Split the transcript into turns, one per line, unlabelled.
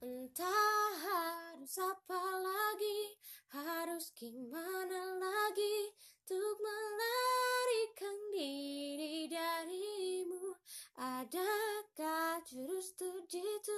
Entah harus apa lagi, harus gimana lagi Untuk melarikan diri darimu. Adakah jurus terjitu